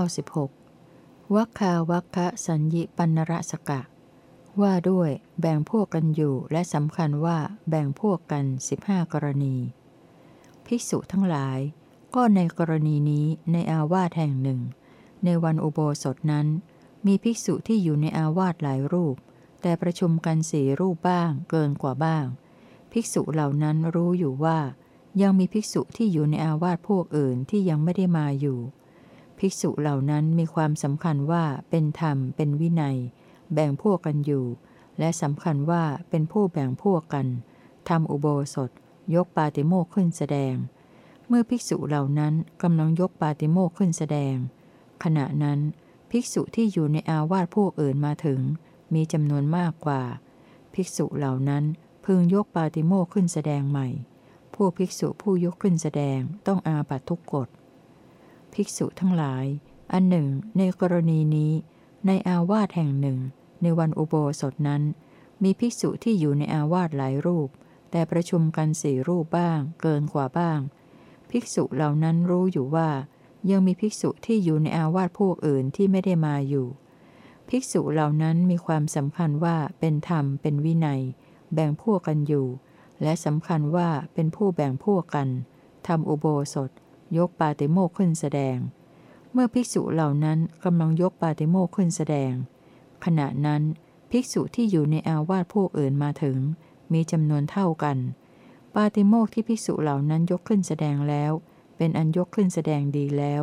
96วัคคาวัคคะสัญญิปันระสกะ ว่าด้วยแบ่งพวกกันอยู่และสำคัญว่าแบ่งพวกกัน 15 กรณี ภิกษุทั้งหลาย ก็ในกรณีนี้ในอาวาสแห่งหนึ่ง ในวันอุโบสถนั้น มีภิกษุที่อยู่ในอาวาสหลายรูป แต่ประชุมกันสี่รูปบ้างเกินกว่าบ้าง ภิกษุเหล่านั้นรู้อยู่ว่ายังมีภิกษุที่อยู่ในอาวาสพวกอื่นที่ยังไม่ได้มาอยู่ ภิกษุเหล่านั้นมีความสำคัญว่าเป็นธรรม เป็นวินัย แบ่งพวกกันอยู่ และสำคัญว่าเป็นผู้แบ่งพวกกันทำอุโบสถ ยกปาติโมกขึ้นแสดง เมื่อภิกษุเหล่านั้นกำลังยกปาติโมกขึ้นแสดง ขณะนั้น ภิกษุที่อยู่ในอาวาสพวกอื่นมาถึง มีจำนวนมากกว่า ภิกษุเหล่านั้นพึงยกปาติโมกขึ้นแสดงใหม่ ผู้ภิกษุผู้ยกขึ้นแสดงต้องอาบัตทุกกฎ ภิกษุทั้งหลาย อันหนึ่ง ในกรณีนี้ ในอาวาสแห่งหนึ่ง ในวันอุโบสถนั้น มีภิกษุที่อยู่ในอาวาสหลายรูป แต่ประชุมกันสี่รูปบ้าง เกินกว่าบ้าง ภิกษุเหล่านั้นรู้อยู่ว่า ยังมีภิกษุที่อยู่ในอาวาสพวกอื่นที่ไม่ได้มาอยู่ ภิกษุเหล่านั้นมีความสำคัญว่าเป็นธรรมเป็นวินัย แบ่งพวกกันอยู่ และสำคัญว่าเป็นผู้แบ่งพวกกันทำอุโบสถ ยกปาติโมกขึ้นแสดง เมื่อภิกษุเหล่านั้นกำลังยกปาติโมกขึ้นแสดง ขณะนั้นภิกษุที่อยู่ในอาวาสพวกอื่นมาถึง มีจำนวนเท่ากัน ปาติโมกที่ภิกษุเหล่านั้นยกขึ้นแสดงแล้ว เป็นอันยกขึ้นแสดงดีแล้ว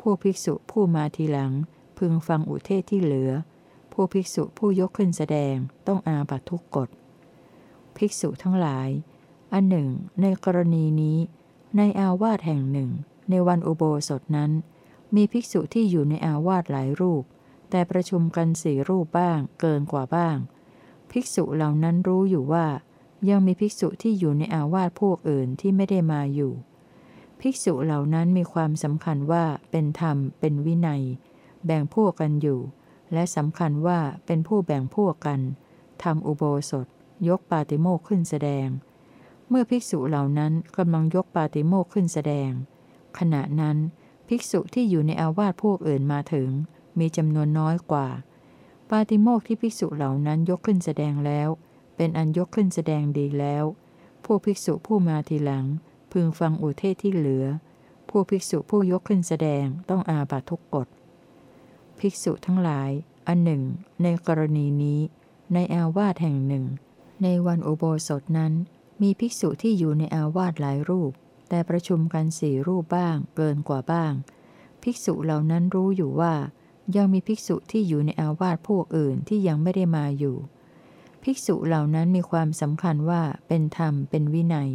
พวกภิกษุผู้มาทีหลัง พึงฟังอุเทศที่เหลือ พวกภิกษุผู้ยกขึ้นแสดงต้องอาบัตทุกกฎ ภิกษุทั้งหลาย อันหนึ่ง ในกรณีนี้ ในอาวาสแห่งหนึ่ง ในวันอุโบสถนั้น มีภิกษุที่อยู่ในอาวาสหลายรูป แต่ประชุมกันสี่รูปบ้าง เกินกว่าบ้าง ภิกษุเหล่านั้นรู้อยู่ว่า ยังมีภิกษุที่อยู่ในอาวาสพวกอื่นที่ไม่ได้มาอยู่ ภิกษุเหล่านั้นมีความสำคัญว่าเป็นธรรม เป็นวินัย แบ่งพวกกันอยู่ และสำคัญว่าเป็นผู้แบ่งพวกกันทำอุโบสถ ยกปาติโมกขึ้นแสดง เมื่อภิกษุเหล่านั้นกำลังยกปาติโมกขึ้นแสดง ขณะนั้นภิกษุที่อยู่ในอาวาสพวกอื่นมาถึง มีจำนวนน้อยกว่า ปาติโมกที่ภิกษุเหล่านั้นยกขึ้นแสดงแล้ว เป็นอันยกขึ้นแสดงดีแล้วพวกภิกษุผู้มาทีหลัง พึงฟังอุเทศที่เหลือพวกภิกษุผู้ยกขึ้นแสดงต้องอาบัตทุกกฎ ภิกษุทั้งหลาย อันหนึ่ง ในกรณีนี้ ในอาวาสแห่งหนึ่ง ในวันอุโบสถนั้น มีภิกษุที่อยู่ในอาวาสหลายรูป แต่ประชุมกันสี่รูปบ้าง เกินกว่าบ้าง ภิกษุเหล่านั้นรู้อยู่ว่า ยังมีภิกษุที่อยู่ในอาวาสพวกอื่นที่ยังไม่ได้มาอยู่ ภิกษุเหล่านั้นมีความสำคัญว่าเป็นธรรมเป็นวินัย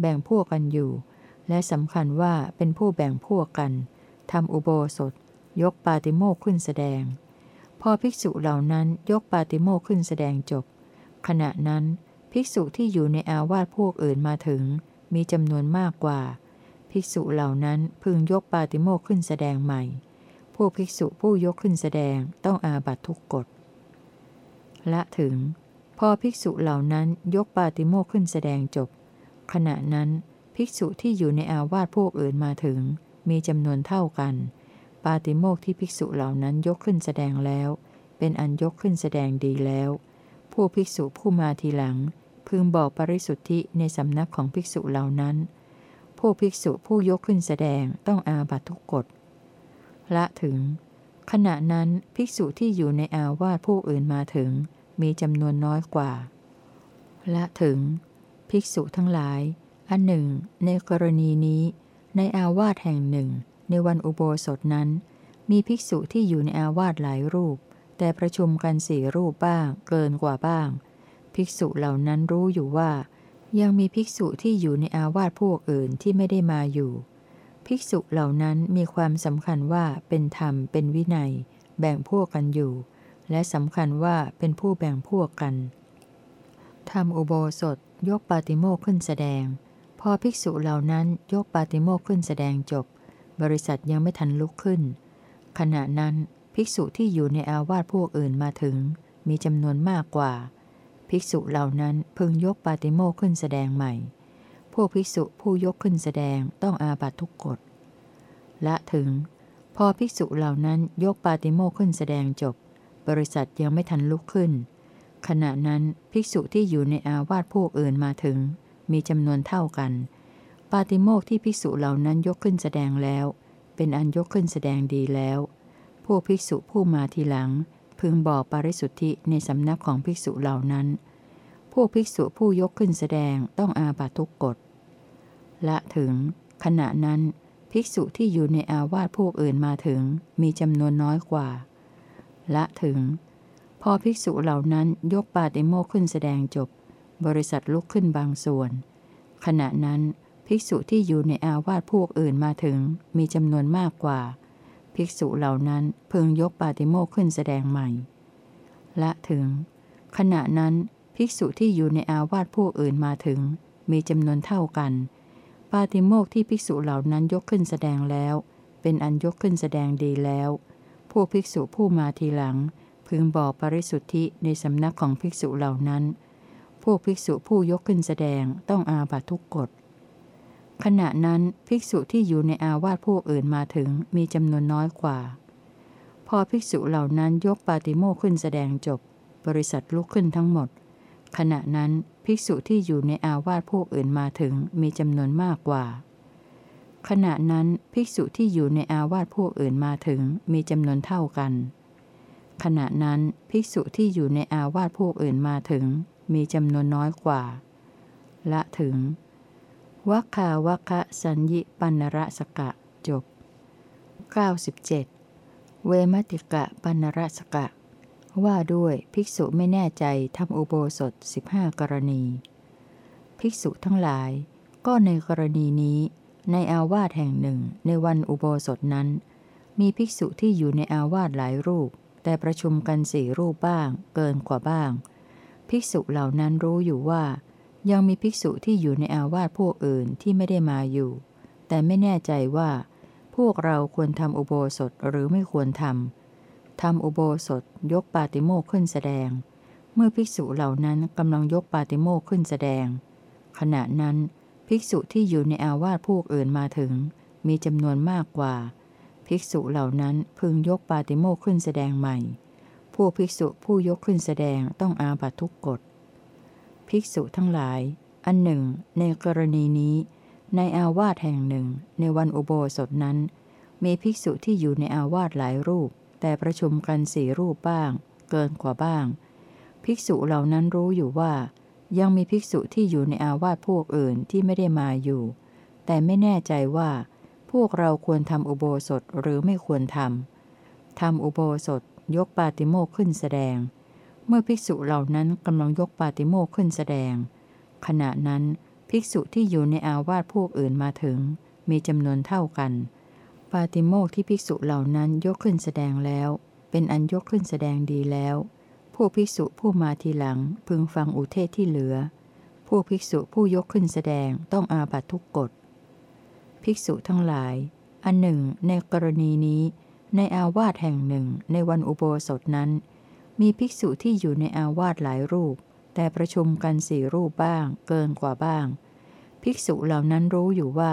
แบ่งพวกกันอยู่ และสำคัญว่าเป็นผู้แบ่งพวกกันทำอุโบสถ ยกปาติโมกขึ้นแสดง พอภิกษุเหล่านั้นยกปาติโมกขึ้นแสดงจบ ขณะนั้น ภิกษุที่อยู่ในอาวาสพวกอื่นมาถึง มีจำนวนมากกว่า ภิกษุเหล่านั้นพึงยกปาติโมกขึ้นแสดงใหม่พวกภิกษุผู้ยกขึ้นแสดงต้องอาบัตทุกกฎละถึง พอภิกษุเหล่านั้นยกปาติโมกขึ้นแสดงจบ ขณะนั้นภิกษุที่อยู่ในอาวาสพวกอื่นมาถึง มีจำนวนเท่ากัน ปาติโมกที่ภิกษุเหล่านั้นยกขึ้นแสดงแล้ว เป็นอันยกขึ้นแสดงดีแล้ว ผู้ภิกษุผู้มาทีหลัง พึงบอกปริสุทธิในสำนักของภิกษุเหล่านั้น ผู้ภิกษุผู้ยกขึ้นแสดงต้องอาบัตทุกกฎละถึง ขณะนั้นภิกษุที่อยู่ในอาวาสผู้อื่นมาถึง มีจำนวนน้อยกว่า ละถึง ภิกษุทั้งหลาย อันหนึ่ง ในกรณีนี้ ในอาวาสแห่งหนึ่ง ในวันอุโบสถนั้น มีภิกษุที่อยู่ในอาวาสหลายรูป แต่ประชุมกันสี่รูปบ้าง เกินกว่าบ้าง ภิกษุเหล่านั้นรู้อยู่ว่า ยังมีภิกษุที่อยู่ในอาวาสพวกอื่นที่ไม่ได้มาอยู่ ภิกษุเหล่านั้นมีความสำคัญว่าเป็นธรรมเป็นวินัย แบ่งพวกกันอยู่ และสำคัญว่าเป็นผู้แบ่งพวกกันทำอุโบสถยกปาติโมกขึ้นแสดง พอภิกษุเหล่านั้นยกปาติโมกขึ้นแสดงจบ บริษัทยังไม่ทันลุกขึ้น ขณะนั้น ภิกษุที่อยู่ในอาวาสพวกอื่นมาถึง มีจำนวนมากกว่า ภิกษุเหล่านั้นพึงยกปาติโมขึ้นแสดงใหม่ พวกภิกษุผู้ยกขึ้นแสดงต้องอาบัตทุกกฎละถึง พอภิกษุเหล่านั้นยกปาติโมขึ้นแสดงจบ บริษัทยังไม่ทันลุกขึ้น ขณะนั้นภิกษุที่อยู่ในอาวาสพวกอื่นมาถึง มีจำนวนเท่ากัน ปาติโมกที่ภิกษุเหล่านั้นยกขึ้นแสดงแล้ว เป็นอันยกขึ้นแสดงดีแล้ว พวกภิกษุผู้มาทีหลัง พึงบอกปริสุทธิในสำนักของภิกษุเหล่านั้นพวกภิกษุผู้ยกขึ้นแสดงต้องอาบัตทุกกฎละถึง ขณะนั้น ภิกษุที่อยู่ในอาวาสพวกอื่นมาถึงมีจำนวนน้อยกว่าและถึง พอภิกษุเหล่านั้นยกปาติโมขึ้นแสดงจบ บริษัทลุกขึ้นบางส่วน ขณะนั้น ภิกษุที่อยู่ในอาวาสพวกอื่นมาถึงมีจำนวนมากกว่า ภิกษุเหล่านั้นพึงยกปาติโมกขึ้นแสดงใหม่ละถึง ขณะนั้นภิกษุที่อยู่ในอาวาสพวกอื่นมาถึง มีจำนวนเท่ากัน ปาติโมกที่ภิกษุเหล่านั้นยกขึ้นแสดงแล้ว เป็นอันยกขึ้นแสดงดีแล้ว ผู้ภิกษุผู้มาทีหลัง พึงบอกปริสุทธิในสำนักของภิกษุเหล่านั้น ผู้ภิกษุผู้ยกขึ้นแสดงต้องอาบัตทุกกฎ ขณะนั้นภิกษุที่อยู่ในอาวาสผู้อื่นมาถึงมีจำนวนน้อยกว่า พอภิกษุเหล่านั้นยกปาติโมขึ้นแสดงจบ บริษัทลุกขึ้นทั้งหมด ขณะนั้นภิกษุที่อยู่ในอาวาสพวกอื่นมาถึงมีจำนวนมากกว่า ขณะนั้นภิกษุที่อยู่ในอาวาสพวกอื่นมาถึงมีจำนวนเท่ากัน ขณะนั้นภิกษุที่อยู่ในอาวาสพวกอื่นมาถึง มีจำนวนน้อยกว่า ละถึง วัคคาวัคสัญญิปันระสกะจบ 97 เวมติกะปันระสกะ ว่าด้วยภิกษุไม่แน่ใจทำอุโบสถ 15 กรณี ภิกษุทั้งหลาย ก็ในกรณีนี้ ในอาวาสแห่งหนึ่ง ในวันอุโบสถนั้น มีภิกษุที่อยู่ในอาวาสหลายรูป แต่ประชุมกันสี่รูปบ้าง เกินกว่าบ้าง ภิกษุเหล่านั้นรู้อยู่ว่า ยังมีภิกษุที่อยู่ในอาวาสพวกอื่นที่ไม่ได้มาอยู่ แต่ไม่แน่ใจว่า พวกเราควรทำอุโบสถหรือไม่ควรทำทำอุโบสถยกปาติโมกขึ้นแสดง เมื่อภิกษุเหล่านั้นกำลังยกปาติโมกขึ้นแสดง ขณะนั้น ภิกษุที่อยู่ในอาวาสพวกอื่นมาถึง มีจำนวนมากกว่า ภิกษุเหล่านั้นพึงยกปาติโมกขึ้นแสดงใหม่ ผู้ภิกษุผู้ยกขึ้นแสดงต้องอาบัตทุกกฎ ภิกษุทั้งหลาย อันหนึ่ง ในกรณีนี้ ในอาวาสแห่งหนึ่ง ในวันอุโบสถนั้น มีภิกษุที่อยู่ในอาวาสหลายรูป แต่ประชุมกันสี่รูปบ้าง เกินกว่าบ้าง ภิกษุเหล่านั้นรู้อยู่ว่า ยังมีภิกษุที่อยู่ในอาวาสพวกอื่นที่ไม่ได้มาอยู่ แต่ไม่แน่ใจว่า พวกเราควรทำอุโบสถหรือไม่ควรทำทำอุโบสถยกปาติโมกขึ้นแสดง เมื่อภิกษุเหล่านั้นกำลังยกปาติโมกขึ้นแสดง ขณะนั้นภิกษุที่อยู่ในอาวาสพวกอื่นมาถึง มีจำนวนเท่ากัน ปาติโมกที่ภิกษุเหล่านั้นยกขึ้นแสดงแล้ว เป็นอันยกขึ้นแสดงดีแล้ว ผู้ภิกษุผู้มาทีหลังพึงฟังอุเทศที่เหลือ ผู้ภิกษุผู้ยกขึ้นแสดงต้องอาบัตทุกกฎ ภิกษุทั้งหลาย อันหนึ่ง ในกรณีนี้ ในอาวาสแห่งหนึ่งในวันอุโบสถนั้น มีภิกษุที่อยู่ในอาวาสหลายรูป แต่ประชุมกันสี่รูปบ้าง เกินกว่าบ้าง ภิกษุเหล่านั้นรู้อยู่ว่า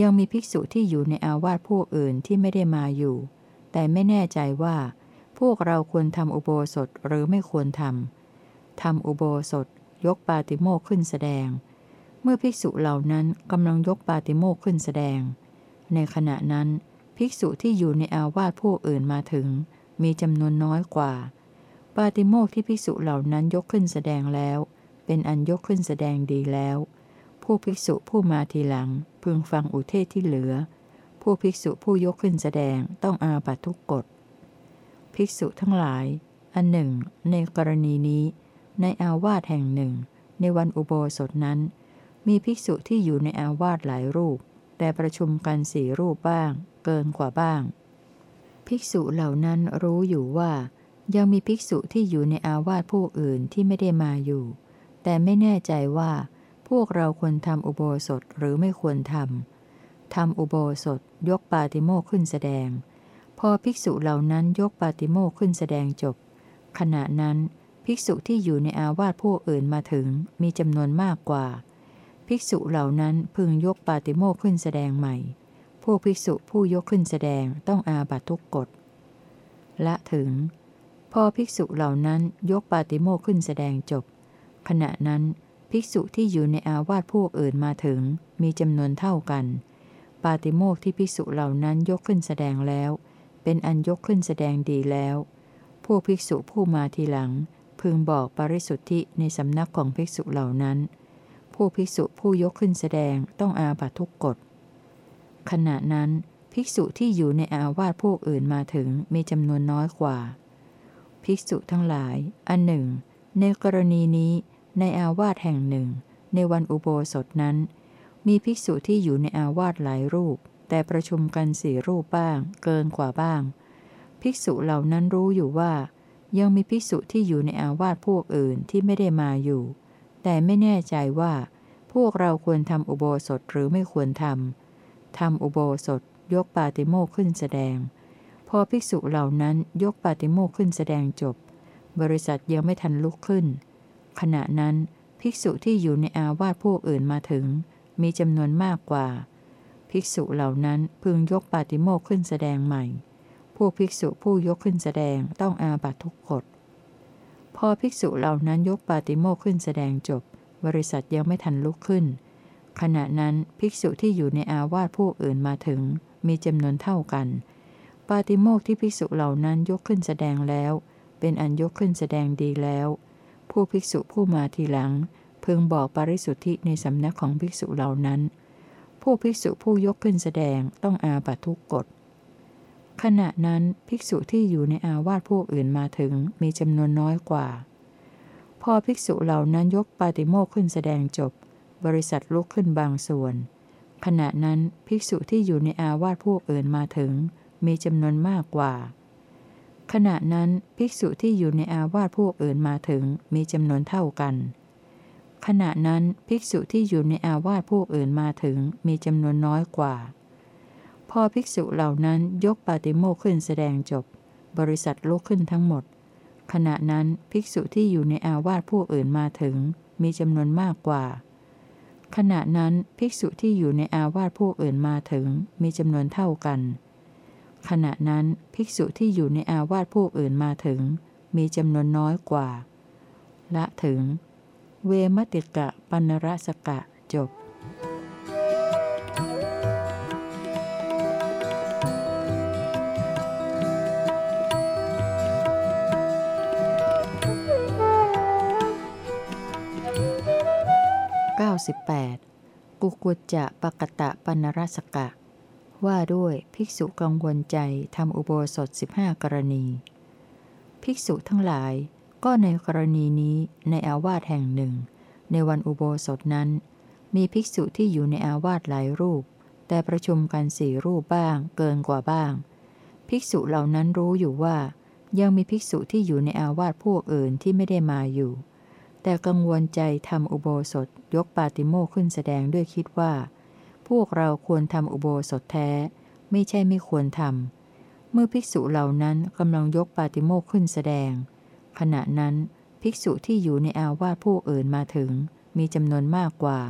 ยังมีภิกษุที่อยู่ในอาวาสพวกอื่นที่ไม่ได้มาอยู่ แต่ไม่แน่ใจว่า พวกเราควรทำอุโบสถหรือไม่ควรทำทำอุโบสถ ยกปาติโมกขึ้นแสดง เมื่อภิกษุเหล่านั้นกำลังยกปาติโมกขึ้นแสดง ในขณะนั้น ภิกษุที่อยู่ในอาวาสพวกอื่นมาถึง มีจำนวนน้อยกว่าาติโมกที่ภิกษุเหล่านั้นยกขึ้นแสดงแล้ว เป็นอันยกขึ้นแสดงดีแล้ว ผู้ภิกษุผู้มาทีหลัง พึงฟังอุเทศที่เหลือ ผู้ภิกษุผู้ยกขึ้นแสดงต้องอาบัตทุกกฎ ภิกษุทั้งหลาย อันหนึ่ง ในกรณีนี้ ในอาวาสแห่งหนึ่ง ในวันอุโบสถนั้น มีภิกษุที่อยู่ในอาวาสหลายรูป แต่ประชุมกันสี่รูปบ้าง เกินกว่าบ้าง ภิกษุเหล่านั้นรู้อยู่ว่า ยังมีภิกษุที่อยู่ในอาวาสผู้อื่นที่ไม่ได้มาอยู่ แต่ไม่แน่ใจว่า พวกเราควรทำอุโบสถหรือไม่ควรทำทำอุโบสถยกปาติโมกขึ้นแสดง พอภิกษุเหล่านั้นยกปาติโมกขึ้นแสดงจบ ขณะนั้นภิกษุที่อยู่ในอาวาสพวกอื่นมาถึงมีจำนวนมากกว่า ภิกษุเหล่านั้นพึงยกปาติโมกขึ้นแสดงใหม่ผพวกภิกษุผู้ยกขึ้นแสดงต้องอาบัตทุกกฎ ละถึง พอภิกษุเหล่านั้นยกปาติโมกขึ้นแสดงจบ ขณะนั้นภิกษุที่อยู่ในอาวาสพวกอื่นมาถึง มีจำนวนเท่ากัน ปาติโมกที่ภิกษุเหล่านั้นยกขึ้นแสดงแล้ว เป็นอันยกขึ้นแสดงดีแล้ว พวกภิกษุผู้มาทีหลัง พึงบอกปริสุทธิในสำนักของภิกษุเหล่านั้นพวกภิกษุผู้ยกขึ้นแสดงต้องอาบัตทุกกฎ ขณะนั้น ภิกษุที่อยู่ในอาวาสพวกอื่นมาถึงมีจำนวนน้อยกว่า ภิกษุทั้งหลาย อันหนึ่ง ในกรณีนี้ในอาวาสแห่งหนึ่ง ในวันอุโบสถนั้น มีภิกษุที่อยู่ในอาวาสหลายรูป แต่ประชุมกันสี่รูปบ้าง เกินกว่าบ้าง ภิกษุเหล่านั้นรู้อยู่ว่า ยังมีภิกษุที่อยู่ในอาวาสพวกอื่นที่ไม่ได้มาอยู่ แต่ไม่แน่ใจว่า พวกเราควรทำอุโบสถหรือไม่ควรทำทำอุโบสถยกปาติโมกขึ้นแสดง พอภิกษุเหล่านั้นยกปาติโมกขึ้นแสดงจบ บริษัทยังไม่ทันลุกขึ้น ขณะนั้นภิกษุที่อยู่ในอาวาสพวกอื่นมาถึง มีจำนวนมากกว่า ภิกษุเหล่านั้นพึงยกปาติโมกขึ้นแสดงใหม่ พวกภิกษุผู้ยกขึ้นแสดงต้องอาบัตทุกกฎพอภิกษุเหล่านั้นยกปาติโมกขึ้นแสดงจบ บริษัทยังไม่ทันลุกขึ้น ขณะนั้นภิกษุที่อยู่ในอาวาสพวกอื่นมาถึง มีจำนวนเท่ากัน ปาติโมกที่ภิกษุเหล่านั้นยกขึ้นแสดงแล้ว เป็นอันยกขึ้นแสดงดีแล้ว ผู้ภิกษุผู้มาทีหลัง พึงบอกปริสุทธิในสำนักของภิกษุเหล่านั้น ผู้ภิกษุผู้ยกขึ้นแสดงต้องอาบัตทุกกฎขณะนั้นภิกษุที่อยู่ในอาวาสพวกอื่นมาถึงมีจำนวนน้อยกว่า พอภิกษุเหล่านั้นยกปาติโมกขึ้นแสดงจบ บริษัทลุกขึ้นบางส่วน ขณะนั้นภิกษุที่อยู่ในอาวาสพวกอื่นมาถึง มีจำนวนมากกว่า ขณะนั้นภิกษุที่อยู่ในอาวาสพวกอื่นมาถึงมีจำนวนเท่ากัน ขณะนั้นภิกษุที่อยู่ในอาวาสพวกอื่นมาถึงมีจำนวนน้อยกว่า พอภิกษุเหล่านั้นยกปาติโมกขึ้นแสดงจบ บริษัทลุกขึ้นทั้งหมด ขณะนั้นภิกษุที่อยู่ในอาวาสพวกอื่นมาถึงมีจำนวนมากกว่าขณะนั้นภิกษุที่อยู่ในอาวาสพวกอื่นมาถึงมีจำนวนเท่ากัน ขณะนั้นภิกษุที่อยู่ในอาวาสพวกอื่นมาถึง มีจำนวนน้อยกว่า ละถึง เวมติกะปันรสกะจบ 98. กุกุจจะปกตะปันรสกะ ว่าด้วยภิกษุกังวลใจทำอุโบสถ 15 กรณี ภิกษุทั้งหลาย ก็ในกรณีนี้ในอาวาสแห่งหนึ่ง ในวันอุโบสถนั้น มีภิกษุที่อยู่ในอาวาสหลายรูป แต่ประชุมกันสี่รูปบ้าง เกินกว่าบ้าง ภิกษุเหล่านั้นรู้อยู่ว่า ยังมีภิกษุที่อยู่ในอาวาสพวกอื่นที่ไม่ได้มาอยู่ แต่กังวลใจทำอุโบสถยกปาติโมขึ้นแสดงด้วยคิดว่า พวกเราควรทำอุโบสถแท้ ไม่ใช่ไม่ควรทำ เมื่อภิกษุเหล่านั้นกำลังยกปาติโมกขึ้นแสดง ขณะนั้นภิกษุที่อยู่ในอาวาสผู้อื่นมาถึง มีจำนวนมากกว่า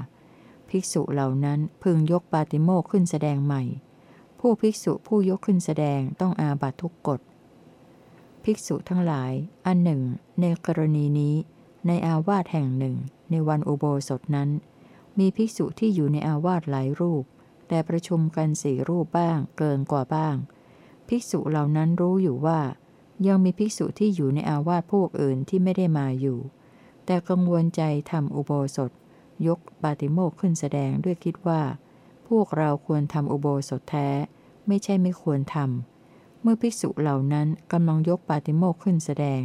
ภิกษุเหล่านั้นพึงยกปาติโมกขึ้นแสดงใหม่ ผู้ภิกษุผู้ยกขึ้นแสดงต้องอาบัตทุกกฎ ภิกษุทั้งหลาย อันหนึ่ง ในกรณีนี้ ในอาวาสแห่งหนึ่ง ในวันอุโบสถนั้น มีภิกษุที่อยู่ในอาวาสหลายรูป แต่ประชุมกันสี่รูปบ้างเกินกว่าบ้าง ภิกษุเหล่านั้นรู้อยู่ว่า ยังมีภิกษุที่อยู่ในอาวาสพวกอื่นที่ไม่ได้มาอยู่ แต่กังวลใจทำอุโบสถ ยกปาติโมกขึ้นแสดงด้วยคิดว่า พวกเราควรทำอุโบสถแท้ ไม่ใช่ไม่ควรทำเมื่อภิกษุเหล่านั้นกำลังยกปาติโมกขึ้นแสดง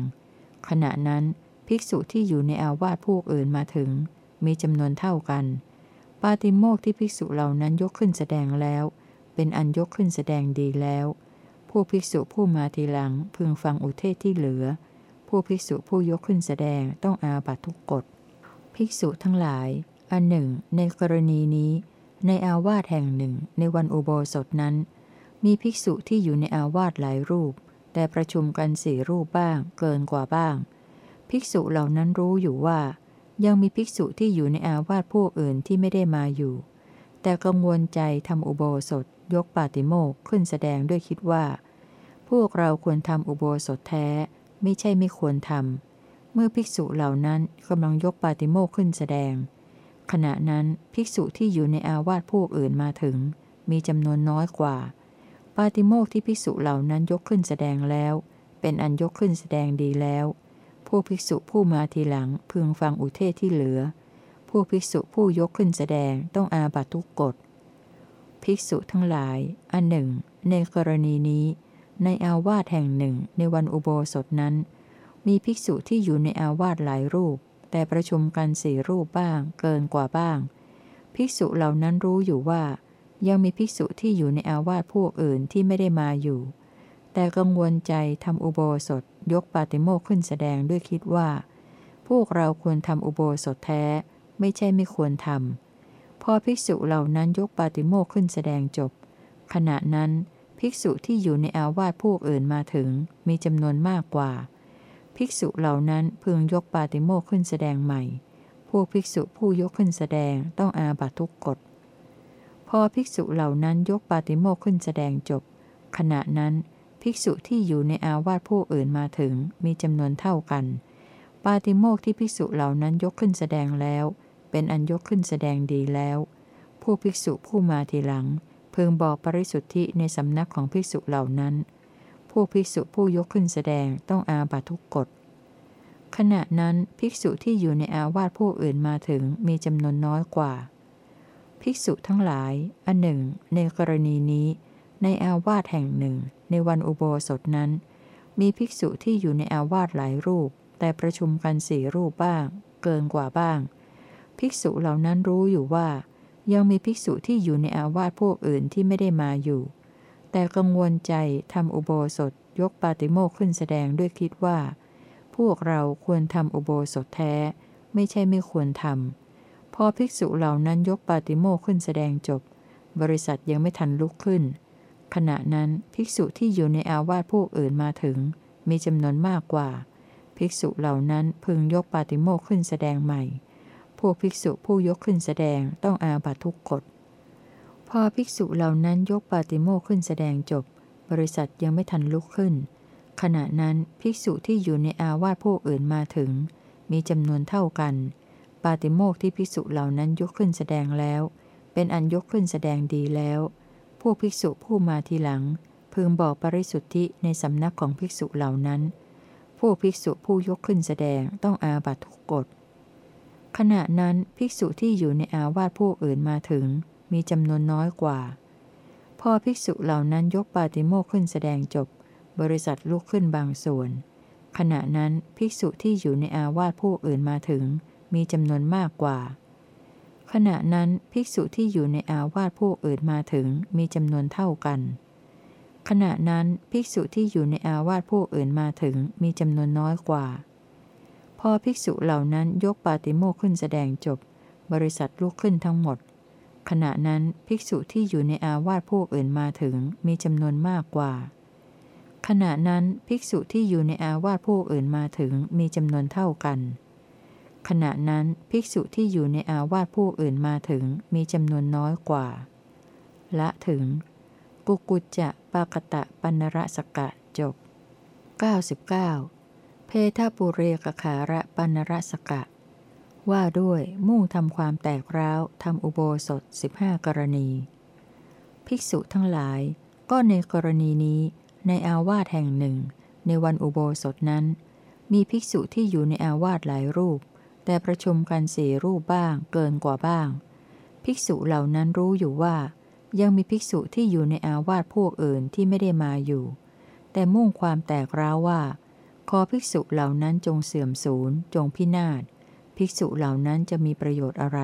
ขณะนั้นภิกษุที่อยู่ในอาวาสพวกอื่นมาถึง มีจำนวนเท่ากัน ปาติโมกที่ภิกษุเหล่านั้นยกขึ้นแสดงแล้ว เป็นอันยกขึ้นแสดงดีแล้ว ผู้ภิกษุผู้มาทีหลังพึงฟังอุเทศที่เหลือ ผู้ภิกษุผู้ยกขึ้นแสดงต้องอาบัตทุกกฎ ภิกษุทั้งหลาย อันหนึ่ง ในกรณีนี้ ในอาวาสแห่งหนึ่ง ในวันอุโบสถนั้น มีภิกษุที่อยู่ในอาวาสหลายรูป แต่ประชุมกันสี่รูปบ้าง เกินกว่าบ้าง ภิกษุเหล่านั้นรู้อยู่ว่า ยังมีภิกษุที่อยู่ในอาวาสพวกอื่นที่ไม่ได้มาอยู่ แต่กังวลใจทำอุโบสถ ยกปาติโมกขึ้นแสดงด้วยคิดว่า พวกเราควรทำอุโบสถแท้ไม่ใช่ไม่ควรทำเมื่อภิกษุเหล่านั้นกำลังยกปาติโมกขึ้นแสดง ขณะนั้นภิกษุที่อยู่ในอาวาสพวกอื่นมาถึง มีจำนวนน้อยกว่า ปาติโมกที่ภิกษุเหล่านั้นยกขึ้นแสดงแล้ว เป็นอันยกขึ้นแสดงดีแล้ว ผู้ภิกษุผู้มาทีหลังพึงฟังอุเทศที่เหลือ ผู้ภิกษุผู้ยกขึ้นแสดงต้องอาบัตทุกกฎ ภิกษุทั้งหลาย อันหนึ่ง ในกรณีนี้ ในอาวาสแห่งหนึ่งในวันอุโบสถนั้น มีภิกษุที่อยู่ในอาวาสหลายรูป แต่ประชุมกันสี่รูปบ้าง เกินกว่าบ้าง ภิกษุเหล่านั้นรู้อยู่ว่า ยังมีภิกษุที่อยู่ในอาวาสพวกอื่นที่ไม่ได้มาอยู่ แต่กังวลใจทำอุโบสถยกปาติโมกขึ้นแสดงด้วยคิดว่า พวกเราควรทำอุโบสถแท้ ไม่ใช่ไม่ควรทำพอภิกษุเหล่านั้นยกปาติโมกขึ้นแสดงจบ ขณะนั้นภิกษุที่อยู่ในอาวาสพวกอื่นมาถึงมีจำนวนมากกว่า ภิกษุเหล่านั้นพึงยกปาติโมกขึ้นแสดงใหม่ พวกภิกษุผู้ยกขึ้นแสดงต้องอาบัตทุกกฎพอภิกษุเหล่านั้นยกปาติโมกขึ้นแสดงจบ ขณะนั้น ภิกษุที่อยู่ในอาวาสผู้อื่นมาถึงมีจำนวนเท่ากัน ปาติโมกที่ภิกษุเหล่านั้นยกขึ้นแสดงแล้ว เป็นอันยกขึ้นแสดงดีแล้ว ผู้ภิกษุผู้มาทีหลัง พึงบอกปริสุทธิในสำนักของภิกษุเหล่านั้น ผู้ภิกษุผู้ยกขึ้นแสดงต้องอาบัตทุกกฎขณะนั้นภิกษุที่อยู่ในอาวาสผู้อื่นมาถึงมีจำนวนน้อยกว่า ภิกษุทั้งหลาย อันหนึ่ง ในกรณีนี้ ในอาวาสแห่งหนึ่ง ในวันอุโบสถนั้น มีภิกษุที่อยู่ในอาวาสหลายรูป แต่ประชุมกันสี่รูปบ้าง เกินกว่าบ้าง ภิกษุเหล่านั้นรู้อยู่ว่า ยังมีภิกษุที่อยู่ในอาวาสพวกอื่นที่ไม่ได้มาอยู่ แต่กังวลใจทำอุโบสถยกปาติโมกขึ้นแสดงด้วยคิดว่า พวกเราควรทำอุโบสถแท้ ไม่ใช่ไม่ควรทำพอภิกษุเหล่านั้นยกปาติโมกขึ้นแสดงจบ บริษัทยังไม่ทันลุกขึ้น ขณะนั้นภิกษุที่อยู่ในอาวาสผู้อื่นมาถึง มีจำนวนมากกว่า ภิกษุเหล่านั้นพึงยกปาติโมกขึ้นแสดงใหม่ พวกภิกษุผู้ยกขึ้นแสดงต้องอาบัตทุกกฎ พอภิกษุเหล่านั้นยกปาติโมกขึ้นแสดงจบ บริษัทยังไม่ทันลุกขึ้น ขณะนั้นภิกษุที่อยู่ในอาวาสผู้อื่นมาถึง มีจำนวนเท่ากัน ปาติโมกที่ภิกษุเหล่านั้นยกขึ้นแสดงแล้ว เป็นอันยกขึ้นแสดงดีแล้ว วกภิกษุผู้มาทีหลัง พึงบอกปริสุทธิในสำนักของภิกษุเหล่านั้น ผู้ภิกษุผู้ยกขึ้นแสดงต้องอาบัตทุกกฎ ขณะนั้นภิกษุที่อยู่ในอาวาสผู้อื่นมาถึง มีจำนวนน้อยกว่า พอภิกษุเหล่านั้นยกปาติโมกขึ้นแสดงจบ บริษัทลุกขึ้นบางส่วน ขณะนั้นภิกษุที่อยู่ในอาวาสผู้อื่นมาถึง มีจำนวนมากกว่า ขณะนั้นภิกษุที่อยู่ในอาวาสผู้อื่นมาถึงมีจำนวนเท่ากัน ขณะนั้นภิกษุที่อยู่ในอาวาสผู้อื่นมาถึงมีจำนวนน้อยกว่า พอภิกษุเหล่านั้นยกปาติโมขึ้นแสดงจบ บริษัทลุกขึ้นทั้งหมด ขณะนั้นภิกษุที่อยู่ในอาวาสผู้อื่นมาถึงมีจำนวนมากกว่า ขณะนั้นภิกษุที่อยู่ในอาวาสผู้อื่นมาถึงมีจำนวนเท่ากัน ขณะนั้นภิกษุที่อยู่ในอาวาสผู้อื่นมาถึงมีจำนวนน้อยกว่า ละถึง กุกุจจะปากตะปันรสกะจบ 99 เพทปุเรกขาระปันรสกะ ว่าด้วยมุ่งทำความแตกร้าวทำอุโบสถ 15 กรณี ภิกษุทั้งหลาย ก็ในกรณีนี้ในอาวาสแห่งหนึ่ง ในวันอุโบสถนั้น มีภิกษุที่อยู่ในอาวาสหลายรูป แต่ประชุมกันสี่รูปบ้างเกินกว่าบ้าง ภิกษุเหล่านั้นรู้อยู่ว่า ยังมีภิกษุที่อยู่ในอาวาสพวกอื่นที่ไม่ได้มาอยู่ แต่มุ่งความแตกร้าวว่า ขอภิกษุเหล่านั้นจงเสื่อมสูญจงพินาศ ภิกษุเหล่านั้นจะมีประโยชน์อะไร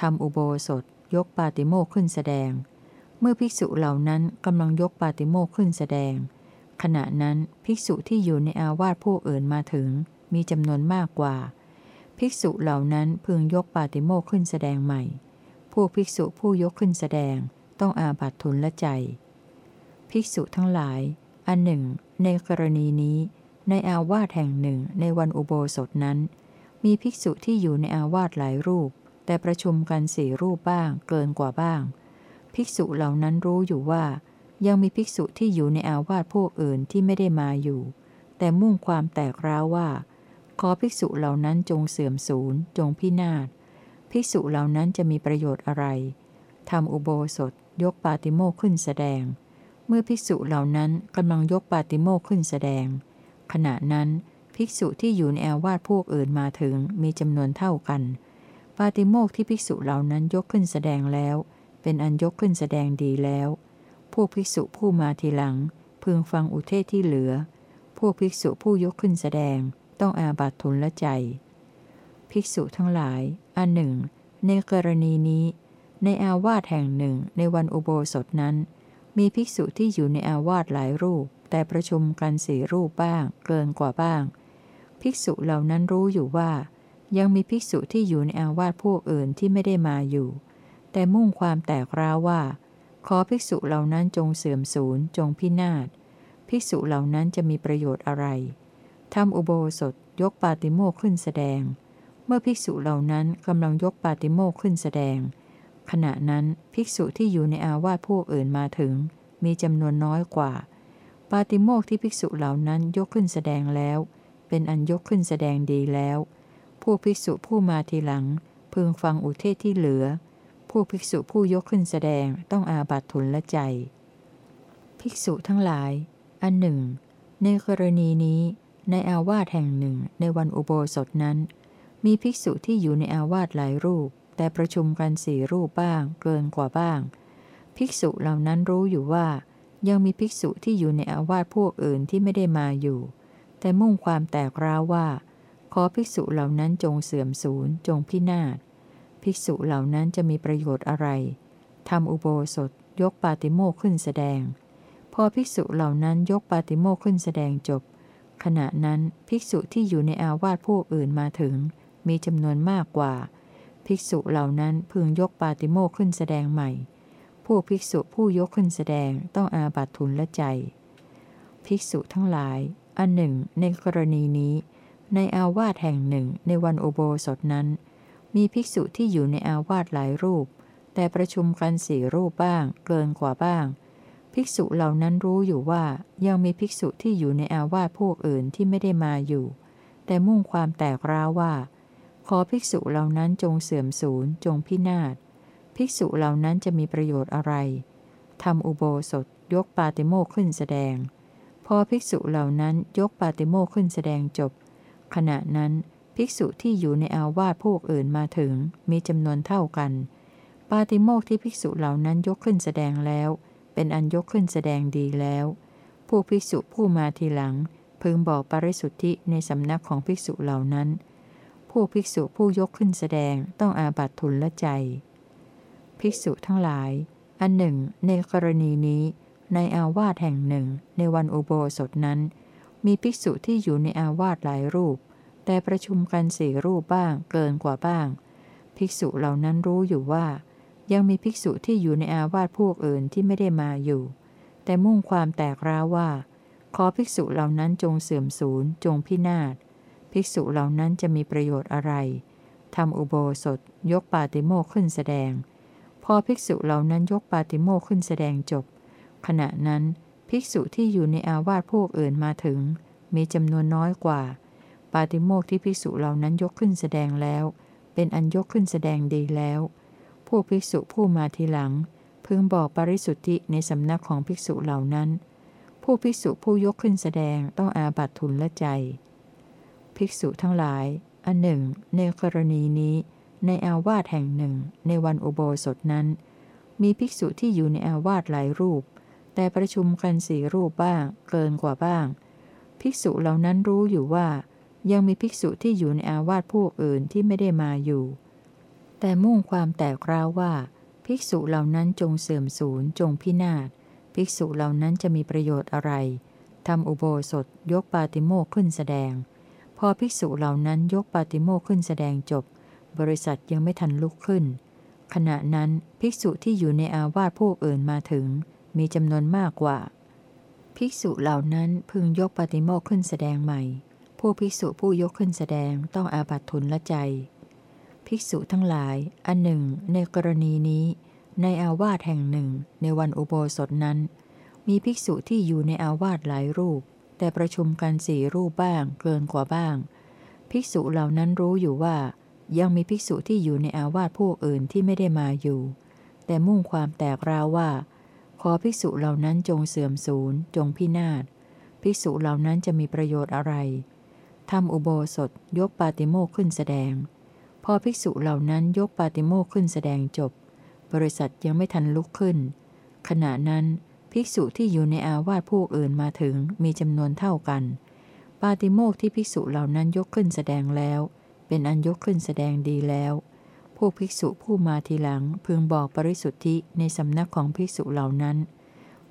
ทำอุโบสถ ยกปาติโมกขึ้นแสดง เมื่อภิกษุเหล่านั้นกำลังยกปาติโมกขึ้นแสดง ขณะนั้นภิกษุที่อยู่ในอาวาสพวกอื่นมาถึง มีจำนวนมากกว่า ภิกษุเหล่านั้นพึงยกปาติโมกขึ้นแสดงใหม่ ผู้ภิกษุผู้ยกขึ้นแสดงต้องอาบัตทุนละใจ ภิกษุทั้งหลาย อันหนึ่ง ในกรณีนี้ ในอาวาสแห่งหนึ่งในวันอุโบสถนั้น มีภิกษุที่อยู่ในอาวาสหลายรูป แต่ประชุมกันสี่รูปบ้างเกินกว่าบ้าง ภิกษุเหล่านั้นรู้อยู่ว่า ยังมีภิกษุที่อยู่ในอาวาสพวกอื่นที่ไม่ได้มาอยู่ แต่มุ่งความแตกร้าวว่า ขอภิกษุเหล่านั้นจงเสื่อมสูญจงพินาศ ภิกษุเหล่านั้นจะมีประโยชน์อะไรทำอุโบสถ ยกปาติโมกขึ้นแสดง เมื่อภิกษุเหล่านั้นกำลังยกปาติโมกขึ้นแสดง ขณะนั้นภิกษุที่อยู่ในแอาวาสพวกอื่นมาถึงมีจำนวนเท่ากัน ปาติโมกที่ภิกษุเหล่านั้นยกขึ้นแสดงแล้ว เป็นอันยกขึ้นแสดงดีแล้ว พวกภิกษุผู้มาทีหลัง พึงฟังอุเทศที่เหลือ พวกภิกษุผู้ยกขึ้นแสดง ต้องอาบัตทุนละใจ ภิกษุทั้งหลาย อันหนึ่ง ในกรณีนี้ ในอาวาสแห่งหนึ่งในวันอุโบสถนั้น มีภิกษุที่อยู่ในอาวาสหลายรูป แต่ประชุมกันสี่รูปบ้าง เกินกว่าบ้าง ภิกษุเหล่านั้นรู้อยู่ว่า ยังมีภิกษุที่อยู่ในอาวาสพวกอื่นที่ไม่ได้มาอยู่ แต่มุ่งความแตกร้าวว่า ขอภิกษุเหล่านั้นจงเสื่อมสูญจงพินาศภิกษุเหล่านั้นจะมีประโยชน์อะไร ทำอุโบสถยกปาติโมกขึ้นแสดง เมื่อภิกษุเหล่านั้นกำลังยกปาติโมกขึ้นแสดง ขณะนั้นภิกษุที่อยู่ในอาวาสพวกอื่นมาถึง มีจำนวนน้อยกว่า ปาติโมกที่ภิกษุเหล่านั้นยกขึ้นแสดงแล้ว เป็นอันยกขึ้นแสดงดีแล้ว ผู้ภิกษุผู้มาทีหลัง พึงฟังอุเทศที่เหลือ ผู้ภิกษุผู้ยกขึ้นแสดงต้องอาบัตทุนละใจ ภิกษุทั้งหลาย อันหนึ่ง ในกรณีนี้ ในอาวาสแห่งหนึ่งในวันอุโบสถนั้น มีภิกษุที่อยู่ในอาวาสหลายรูป แต่ประชุมกันสี่รูปบ้าง เกินกว่าบ้าง ภิกษุเหล่านั้นรู้อยู่ว่า ยังมีภิกษุที่อยู่ในอาวาสพวกอื่นที่ไม่ได้มาอยู่ แต่มุ่งความแตกร้าวว่า ขอภิกษุเหล่านั้นจงเสื่อมสูญจงพินาศภิกษุเหล่านั้นจะมีประโยชน์อะไรทำอุโบสถยกปาติโมขึ้นแสดง พอภิกษุเหล่านั้นยกปาติโมขึ้นแสดงจบ ขณะนั้นภิกษุที่อยู่ในอาวาสพวกอื่นมาถึง มีจำนวนมากกว่า ภิกษุเหล่านั้นพึงยกปาติโมกขึ้นแสดงใหม่ ผู้ภิกษุผู้ยกขึ้นแสดงต้องอาบัตทุนละใจ ภิกษุทั้งหลาย อันหนึ่ง ในกรณีนี้ ในอาวาสแห่งหนึ่งในวันอุโบสถนั้น มีภิกษุที่อยู่ในอาวาสหลายรูป แต่ประชุมกันสี่รูปบ้าง เกินกว่าบ้าง ภิกษุเหล่านั้นรู้อยู่ว่ายังมีภิกษุที่อยู่ในอาวาสพวกอื่นที่ไม่ได้มาอยู่ แต่มุ่งความแตกร้าวว่า ขอภิกษุเหล่านั้นจงเสื่อมสูญจงพินาศภิกษุเหล่านั้นจะมีประโยชน์อะไรทำอุโบสถยกปาติโมกขึ้นแสดง พอภิกษุเหล่านั้นยกปาติโมกขึ้นแสดงจบ ขณะนั้นภิกษุที่อยู่ในอาวาสพวกอื่นมาถึงมีจำนวนเท่ากัน ปาติโมกที่ภิกษุเหล่านั้นยกขึ้นแสดงแล้ว เป็นอันยกขึ้นแสดงดีแล้ว ผู้ภิกษุผู้มาทีหลัง พึงบอกปริสุทธิในสำนักของภิกษุเหล่านั้น ผู้ภิกษุผู้ยกขึ้นแสดงต้องอาบัตทุนละใจ ภิกษุทั้งหลาย อันหนึ่ง ในกรณีนี้ ในอาวาสแห่งหนึ่ง ในวันอุโบสถนั้น มีภิกษุที่อยู่ในอาวาสหลายรูป แต่ประชุมกันสี่รูปบ้างเกินกว่าบ้าง ภิกษุเหล่านั้นรู้อยู่ว่า ยังมีภิกษุที่อยู่ในอาวาสพวกอื่นที่ไม่ได้มาอยู่ แต่มุ่งความแตกร้าวว่า ขอภิกษุเหล่านั้นจงเสื่อมสูญจงพินาศ ภิกษุเหล่านั้นจะมีประโยชน์อะไรทำอุโบสถ ยกปาติโมกขึ้นแสดง พอภิกษุเหล่านั้นยกปาติโมกขึ้นแสดงจบ ขณะนั้นภิกษุที่อยู่ในอาวาสพวกอื่นมาถึง มีจำนวนน้อยกว่า ปาติโมกที่ภิกษุเหล่านั้นยกขึ้นแสดงแล้ว เป็นอันยกขึ้นแสดงดีแล้ว ผู้ภิกษุผู้มาทีหลัง พึงบอกปริสุทธิในสำนักของภิกษุเหล่านั้น ผู้ภิกษุผู้ยกขึ้นแสดงต้องอาบัตทุนละใจ ภิกษุทั้งหลาย อันหนึ่ง ในกรณีนี้ ในอาวาสแห่งหนึ่ง ในวันอุโบสถนั้น มีภิกษุที่อยู่ในอาวาสหลายรูป แต่ประชุมกันสี่รูปบ้าง เกินกว่าบ้าง ภิกษุเหล่านั้นรู้อยู่ว่า ยังมีภิกษุที่อยู่ในอาวาสพวกอื่นที่ไม่ได้มาอยู่ แต่มุ่งความแตกร้าวว่า ภิกษุเหล่านั้นจงเสื่อมสูญจงพินาศ ภิกษุเหล่านั้นจะมีประโยชน์อะไรทำอุโบสถยกปาติโมกขึ้นแสดง พอภิกษุเหล่านั้นยกปาติโมกขึ้นแสดงจบ บริษัทยังไม่ทันลุกขึ้น ขณะนั้นภิกษุที่อยู่ในอาวาสพวกอื่นมาถึง มีจำนวนมากกว่า ภิกษุเหล่านั้นพึงยกปฏิโมกขึ้นแสดงใหม่ ผู้ภิกษุผู้ยกขึ้นแสดงต้องอาบัตทุนละใจ ภิกษุทั้งหลาย อันหนึ่ง ในกรณีนี้ ในอาวาสแห่งหนึ่ง ในวันอุโบสถนั้น มีภิกษุที่อยู่ในอาวาสหลายรูป แต่ประชุมกันสี่รูปบ้าง เกินกว่าบ้าง ภิกษุเหล่านั้นรู้อยู่ว่า ยังมีภิกษุที่อยู่ในอาวาสพวกอื่นที่ไม่ได้มาอยู่ แต่มุ่งความแตกราวว่า ขอภิกษุเหล่านั้นจงเสื่อมสูญจงพินาศภิกษุเหล่านั้นจะมีประโยชน์อะไรทำอุโบสถยกปาติโมกขึ้นแสดง พอภิกษุเหล่านั้นยกปาติโมกขึ้นแสดงจบ บริษัทยังไม่ทันลุกขึ้น ขณะนั้นภิกษุที่อยู่ในอาวาสผู้อื่นมาถึงมีจำนวนเท่ากัน ปาติโมกที่ภิกษุเหล่านั้นยกขึ้นแสดงแล้ว เป็นอันยกขึ้นแสดงดีแล้วพวกภิกษุผู้มาทีหลังพึงบอกปริสุทธิในสำนักของภิกษุเหล่านั้น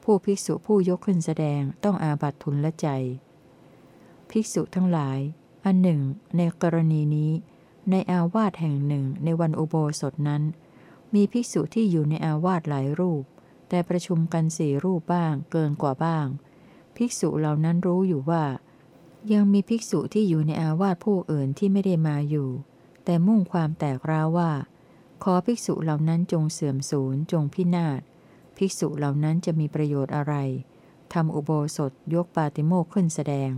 ผู้ภิกษุผู้ยกขึ้นแสดงต้องอาบัตทุนละใจ ภิกษุทั้งหลาย อันหนึ่ง ในกรณีนี้ ในอาวาสแห่งหนึ่งในวันอุโบสถนั้น มีภิกษุที่อยู่ในอาวาสหลายรูป แต่ประชุมกันสี่รูปบ้างเกินกว่าบ้าง ภิกษุเหล่านั้นรู้อยู่ว่า ยังมีภิกษุที่อยู่ในอาวาสผู้อื่นที่ไม่ได้มาอยู่ แต่มุ่งความแตกร้าวว่า ขอภิกษุเหล่านั้นจงเสื่อมสูญจงพินาศภิกษุเหล่านั้นจะมีประโยชน์อะไรทำอุโบสถยกปาติโมกขึ้นแสดง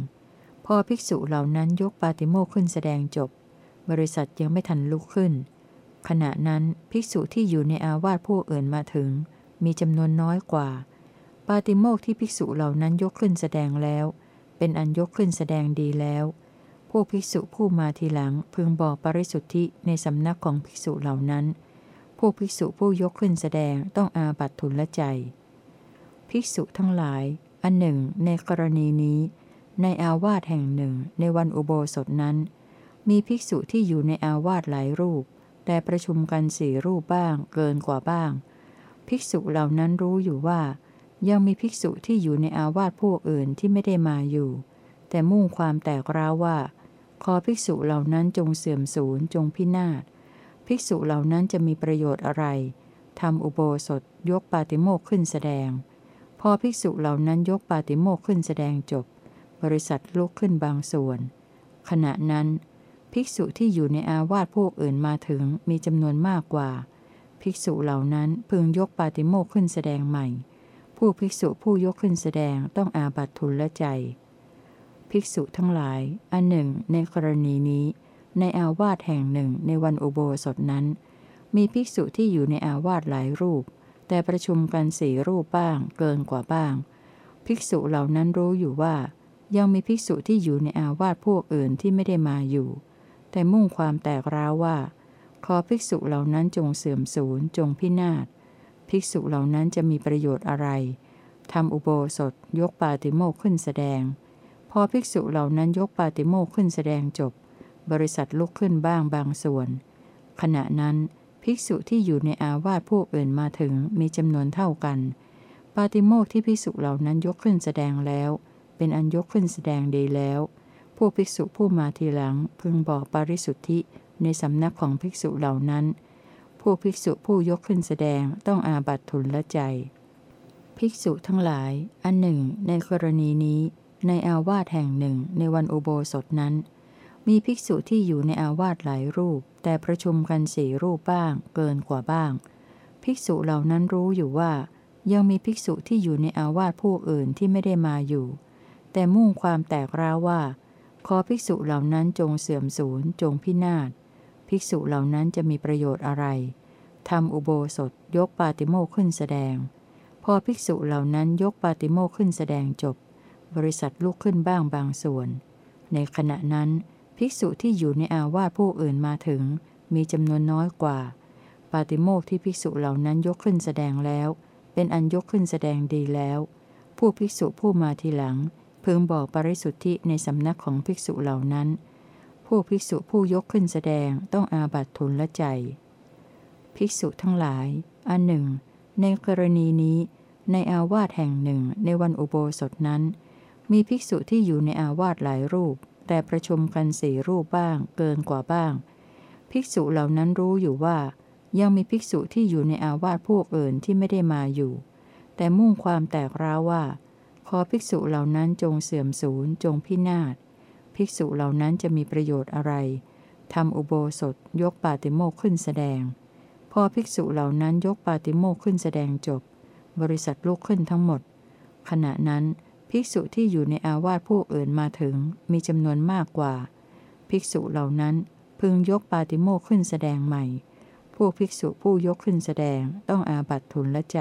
พอภิกษุเหล่านั้นยกปาติโมกขึ้นแสดงจบ บริษัทยังไม่ทันลุกขึ้น ขณะนั้นภิกษุที่อยู่ในอาวาสผู้อื่นมาถึง มีจำนวนน้อยกว่า ปาติโมกที่ภิกษุเหล่านั้นยกขึ้นแสดงแล้ว เป็นอันยกขึ้นแสดงดีแล้ว พวกภิกษุผู้มาทีหลังพึงบอกปริสุทธิในสำนักของภิกษุเหล่านั้น พวกภิกษุผู้ยกขึ้นแสดงต้องอาบัตทุนละใจ ภิกษุทั้งหลาย อันหนึ่ง ในกรณีนี้ ในอาวาสแห่งหนึ่ง ในวันอุโบสถนั้น มีภิกษุที่อยู่ในอาวาสหลายรูป แต่ประชุมกันสี่รูปบ้าง เกินกว่าบ้าง ภิกษุเหล่านั้นรู้อยู่ว่า ยังมีภิกษุที่อยู่ในอาวาสพวกอื่นที่ไม่ได้มาอยู่ แต่มุ่งความแตกร้าวว่า ขอภิกษุเหล่านั้นจงเสื่อมสูญจงพินาศภิกษุเหล่านั้นจะมีประโยชน์อะไรทำอุโบสถยกปาติโมกขึ้นแสดง พอภิกษุเหล่านั้นยกปาติโมกขึ้นแสดงจบ บริษัทลุกขึ้นบางส่วน ขณะนั้น ภิกษุที่อยู่ในอาวาสพวกอื่นมาถึงมีจำนวนมากกว่า ภิกษุเหล่านั้นพึงยกปาติโมกขึ้นแสดงใหม่ ผู้ภิกษุผู้ยกขึ้นแสดงต้องอาบัตทุนละใจ ภิกษุทั้งหลาย อันหนึ่ง ในกรณีนี้ ในอาวาสแห่งหนึ่งในวันอุโบสถนั้น มีภิกษุที่อยู่ในอาวาสหลายรูป แต่ประชุมกันสี่รูปบ้างเกินกว่าบ้าง ภิกษุเหล่านั้นรู้อยู่ว่า ยังมีภิกษุที่อยู่ในอาวาสพวกอื่นที่ไม่ได้มาอยู่ แต่มุ่งความแตกร้าวว่า ขอภิกษุเหล่านั้นจงเสื่อมสูญจงพินาศ ภิกษุเหล่านั้นจะมีประโยชน์อะไรทำอุโบสถยกปาติโมกขึ้นแสดง พอภิกษุเหล่านั้นยกปาติโมกขึ้นแสดงจบ บริษัทลุกขึ้นบ้างบางส่วน ขณะนั้นภิกษุที่อยู่ในอาวาสพวกอื่นมาถึงมีจำนวนเท่ากัน ปาติโมกที่ภิกษุเหล่านั้นยกขึ้นแสดงแล้ว เป็นอันยกขึ้นแสดงดีแล้ว พวกภิกษุผู้มาทีหลังพึงบอกปาริสุทธิในสำนักของภิกษุเหล่านั้น ผู้ภิกษุผู้ยกขึ้นแสดงต้องอาบัตทุนละใจ ภิกษุทั้งหลาย อันหนึ่ง ในกรณีนี้ ในอาวาสแห่งหนึ่งในวันอุโบสถนั้น มีภิกษุที่อยู่ในอาวาสหลายรูป แต่ประชุมกันสี่รูปบ้าง เกินกว่าบ้าง ภิกษุเหล่านั้นรู้อยู่ว่า ยังมีภิกษุที่อยู่ในอาวาสผู้อื่นที่ไม่ได้มาอยู่ แต่มุ่งความแตกร้าวว่า ขอภิกษุเหล่านั้นจงเสื่อมสูญจงพินาศ ภิกษุเหล่านั้นจะมีประโยชน์อะไรทำอุโบสถยกปาติโมขึ้นแสดง พอภิกษุเหล่านั้นยกปาติโมขึ้นแสดงจบ บริษัทลุกขึ้นบ้างบางส่วน ในขณะนั้น ภิกษุที่อยู่ในอาวาสผู้อื่นมาถึง มีจำนวนน้อยกว่า ปาติโมกที่ภิกษุเหล่านั้นยกขึ้นแสดงแล้ว เป็นอันยกขึ้นแสดงดีแล้ว ผู้ภิกษุผู้มาทีหลัง พึงบอกปริสุทธิในสำนักของภิกษุเหล่านั้น ผู้ภิกษุผู้ยกขึ้นแสดงต้องอาบัตทุนละใจ ภิกษุทั้งหลาย อันหนึ่ง ในกรณีนี้ ในอาวาสแห่งหนึ่งในวันอุโบสถนั้น มีภิกษุที่อยู่ในอาวาสหลายรูป แต่ประชุมกันสี่รูปบ้าง เกินกว่าบ้าง ภิกษุเหล่านั้นรู้อยู่ว่า ยังมีภิกษุที่อยู่ในอาวาสพวกอื่นที่ไม่ได้มาอยู่ แต่มุ่งความแตกร้าวว่า ขอภิกษุเหล่านั้นจงเสื่อมสูญจงพินาศ ภิกษุเหล่านั้นจะมีประโยชน์อะไรทำอุโบสถยกปาติโมกขึ้นแสดงพอพอภิกษุเหล่านั้นยกปาติโมกขึ้นแสดงจบ บริษัทลุกขึ้นทั้งหมด ขณะนั้นภิกษุที่อยู่ในอาวาสผู้อื่นมาถึงมีจำนวนมากกว่า ภิกษุเหล่านั้นพึงยกปาติโมกขึ้นแสดงใหม่ ผู้ภิกษุผู้ยกขึ้นแสดงต้องอาบัตทุนละใจ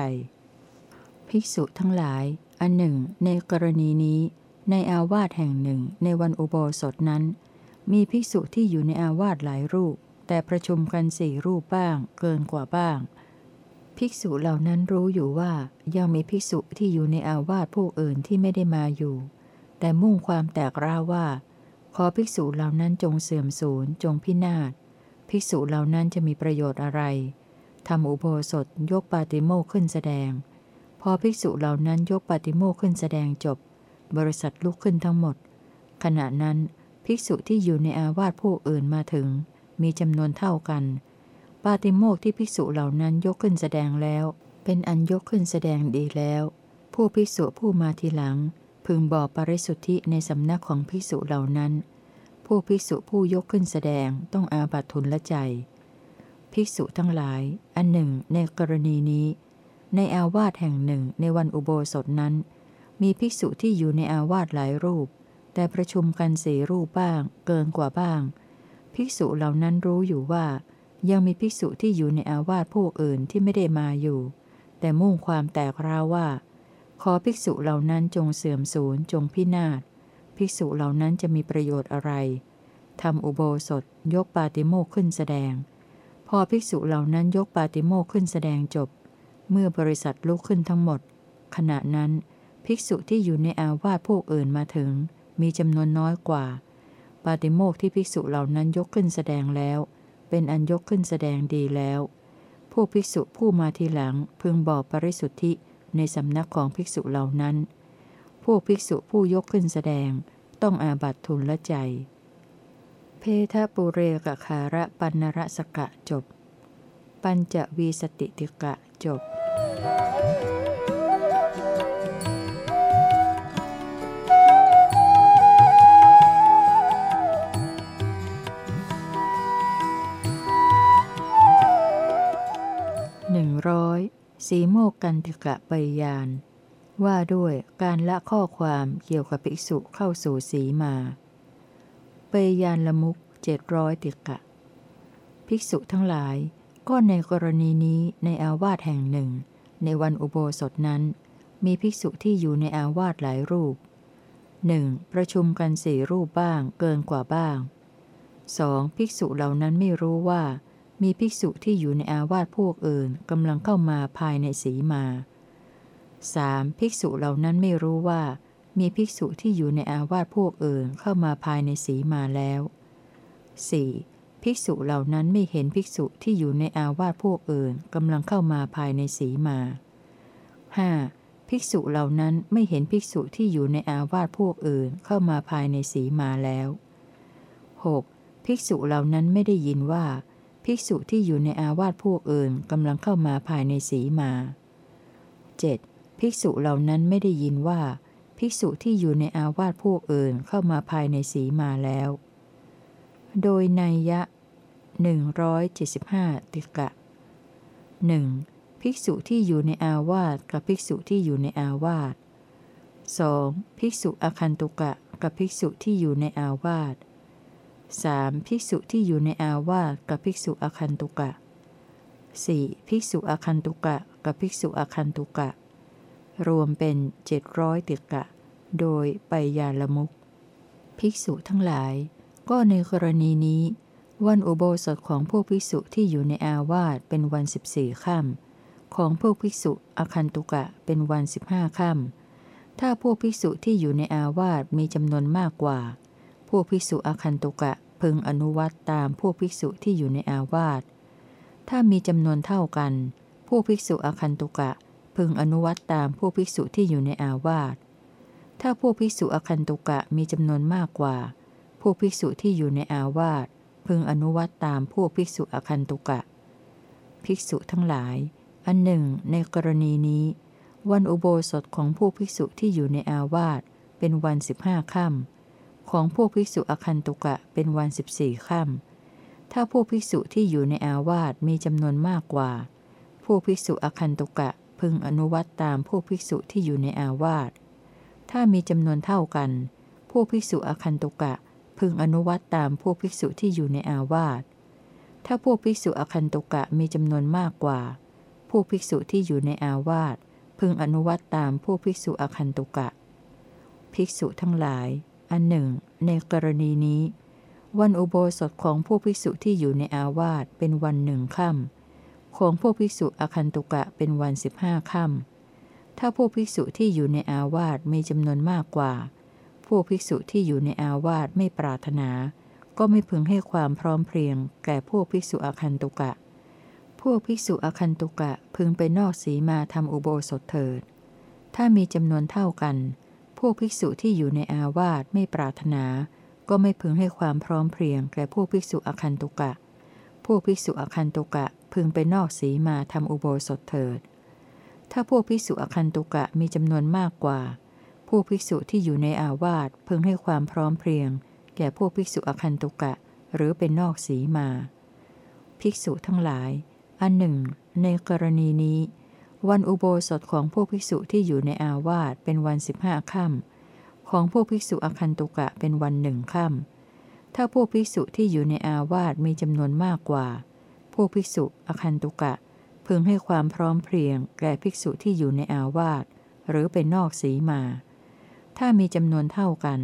ภิกษุทั้งหลาย อันหนึ่ง ในกรณีนี้ ในอาวาสแห่งหนึ่ง ในวันอุโบสถนั้น มีภิกษุที่อยู่ในอาวาสหลายรูป แต่ประชุมกันสี่รูปบ้าง เกินกว่าบ้าง ภิกษุเหล่านั้นรู้อยู่ว่ายังมีภิกษุที่อยู่ในอาวาสผู้อื่นที่ไม่ได้มาอยู่ แต่มุ่งความแตกร้าวว่า ขอภิกษุเหล่านั้นจงเสื่อมสูญจงพินาศภิกษุเหล่านั้นจะมีประโยชน์อะไรทำอุโบสถยกปาติโมกขึ้นแสดง อภิกษุเหล่านั้นยกปาติโมกขึ้นแสดงจบ บริษัทลุกขึ้นทั้งหมด ขณะนั้นภิกษุที่อยู่ในอาวาสผู้อื่นมาถึง มีจำนวนเท่ากัน ปาติโมกที่ภิกษุเหล่านั้นยกขึ้นแสดงแล้ว เป็นอันยกขึ้นแสดงดีแล้ว ผู้ภิกษุผู้มาทีหลัง พึงบอกปริสุทธิในสำนักของภิกษุเหล่านั้น ผู้ภิกษุผู้ยกขึ้นแสดงต้องอาบัตทุนละใจ ภิกษุทั้งหลาย อันหนึ่งในกรณีนี้ ในอาวาสแห่งหนึ่งในวันอุโบสถนั้น มีภิกษุที่อยู่ในอาวาสหลายรูป แต่ประชุมกันสี่รูปบ้าง เกินกว่าบ้าง ภิกษุเหล่านั้นรู้อยู่ว่า ยังมีภิกษุที่อยู่ในอาวาสพวกอื่นที่ไม่ได้มาอยู่ แต่มุ่งความแตกร้าวว่า ขอภิกษุเหล่านั้นจงเสื่อมสูญจงพินาศภิกษุเหล่านั้นจะมีประโยชน์อะไรทำอุโบสถยกปาติโมกขึ้นแสดง พอภิกษุเหล่านั้นยกปาติโมกขึ้นแสดงจบ เมื่อบริษัทลุกขึ้นทั้งหมด ขณะนั้น ภิกษุที่อยู่ในอาวาสพวกอื่นมาถึง มีจำนวนน้อยกว่า ปาติโมกที่ภิกษุเหล่านั้นยกขึ้นแสดงแล้ว เป็นอันยกขึ้นแสดงดีแล้ว ผู้ภิกษุผู้มาทีหลังพึงบอกปริสุทธิในสำนักของภิกษุเหล่านั้น ผู้ภิกษุผู้ยกขึ้นแสดงต้องอาบัตทุนละใจ เพทะปุเรกคาระปันรสกะจบ ปัญจวีสติติกะจบ ร้อยสีโมกกันติกะปยาน ว่าด้วยการละข้อความเกี่ยวกับภิกษุเข้าสู่สีมาปยานละมุกเจ็ดร้อยติกะ ภิกษุทั้งหลาย ก็ในกรณีนี้ในอาวาสแห่งหนึ่ง ในวันอุโบสถนั้น มีภิกษุที่อยู่ในอาวาสหลายรูปหนึ่งประชุมกันสี่รูปบ้างเกินกว่าบ้างสองภิกษุเหล่านั้นไม่รู้ว่า มีภิกษุที่อยู่ในอาวาสพวกอื่นกำลังเข้ามาภายในสีมา 3. ภิกษุเหล่านั้นไม่รู้ว่า มีภิกษุที่อยู่ในอาวาสพวกอื่นเข้ามาภายในสีมาแล้ว 4. ภิกษุเหล่านั้นไม่เห็นภิกษุที่อยู่ในอาวาสพวกอื่นกำลังเข้ามาภายในสีมา 5. ภิกษุเหล่านั้นไม่เห็นภิกษุที่อยู่ในอาวาสพวกอื่นเข้ามาภายในสีมาแล้ว 6. ภิกษุเหล่านั้นไม่ได้ยินว่า ภิกษุที่อยู่ในอาวาสพวกอื่นกำลังเข้ามาภายในสีมา 7. ภิกษุเหล่านั้นไม่ได้ยินว่า ภิกษุที่อยู่ในอาวาสพวกอื่นเข้ามาภายในสีมาแล้ว โดยนัยยะ 175 ติกะ 1. ภิกษุที่อยู่ในอาวาสกับภิกษุที่อยู่ในอาวาส 2. ภิกษุอคันตุกะกับภิกษุที่อยู่ในอาวาส 3. ภิกษุที่อยู่ในอาวาสกับภิกษุอคันตุกะ 4. ภิกษุอคันตุกะกับภิกษุอคันตุกะ รวมเป็นเจ็ดร้อยติกะ โดยไปยาละมุก ภิกษุทั้งหลาย ก็ในกรณีนี้ วันอุโบสถของพวกภิกษุที่อยู่ในอาวาสเป็นวันสิบสี่ค่ำของพวกภิกษุอคันตุกะเป็นวันสิบห้าค่ำถ้าพวกภิกษุที่อยู่ในอาวาสมีจำนวนมากกว่า พวกภิกษุอาคันตุกะพึงอนุวัตตามพวกภิกษุที่อยู่ในอาวาส ถ้ามีจำนวนเท่ากัน พวกภิกษุอาคันตุกะ พึงอนุวัตตามพวกภิกษุที่อยู่ในอาวาส ถ้าพวกภิกษุอาคันตุกะมีจำนวนมากกว่า พวกภิกษุที่อยู่ในอาวาส พึงอนุวัตตามพวกภิกษุอาคันตุกะ ภิกษุทั้งหลาย อันหนึ่ง ในกรณีนี้ วันอุโบสถของพวกภิกษุที่อยู่ในอาวาสเป็นวันสิบห้าค่ำ ของพวกภิกษุอคันตุกะเป็นวันสิบสี่ค่ำถ้าผู้ภิกษุที่อยู่ในอาวาสมีจำนวนมากกว่าผู้ภิกษุอคันตุกะพึงอนุวัตตามผู้ภิกษุที่อยู่ในอาวาส ถ้ามีจำนวนเท่ากันผู้ภิกษุอคันตุกะพึงอนุวัตตามผู้ภิกษุที่อยู่ในอาวาส ถ้าผู้ภิกษุอคันตุกะมีจำนวนมากกว่าผู้ภิกษุที่อยู่ในอาวาส พึงอนุวัตตามผู้ภิกษุอคันตุกะ ภิกษุทั้งหลาย อันหนึ่ง ในกรณีนี้ วันอุโบสถของผู้ภิกษุที่อยู่ในอาวาสเป็นวันหนึ่งค่ำของผู้ภิกษุอคันตุกะเป็นวันสิบห้าค่ำถ้าผู้ภิกษุที่อยู่ในอาวาสมีจำนวนมากกว่า ผู้ภิกษุที่อยู่ในอาวาสไม่ปรารถนา ก็ไม่พึงให้ความพร้อมเพรียง แก่ผู้ภิกษุอคันตุกะพวกภิกษุอคันตุกะพึงไปนอกสีมาทำอุโบสถเถิด ถ้ามีจำนวนเท่ากัน พวกภิกษุที่อยู่ในอาวาสไม่ปรารถนา ก็ไม่พึงให้ความพร้อมเพรียงแก่พวกภิกษุอคันตุกะ พวกภิกษุอคันตุกะพึงไปนอกสีมาทำอุโบสถเถิด ถ้าพวกภิกษุอคันตุกะมีจำนวนมากกว่า พวกภิกษุที่อยู่ในอาวาสพึงให้ความพร้อมเพรียง แก่พวกภิกษุอคันตุกะ หรือเป็นนอกสีมา ภิกษุทั้งหลาย อันหนึ่ง ในกรณีนี้ วันอุโบสถของพวกภิกษุที่อยู่ในอาวาสเป็นวันสิบห้าค่ำของพวกภิกษุอคันตุกะเป็นวันหนึ่งค่ำถ้าพวกภิกษุที่อยู่ในอาวาสมีจำนวนมากกว่า พวกภิกษุอคันตุกะ พึงให้ความพร้อมเพรียง แก่ภิกษุที่อยู่ในอาวาสหรือเป็นนอกสีมา ถ้ามีจำนวนเท่ากัน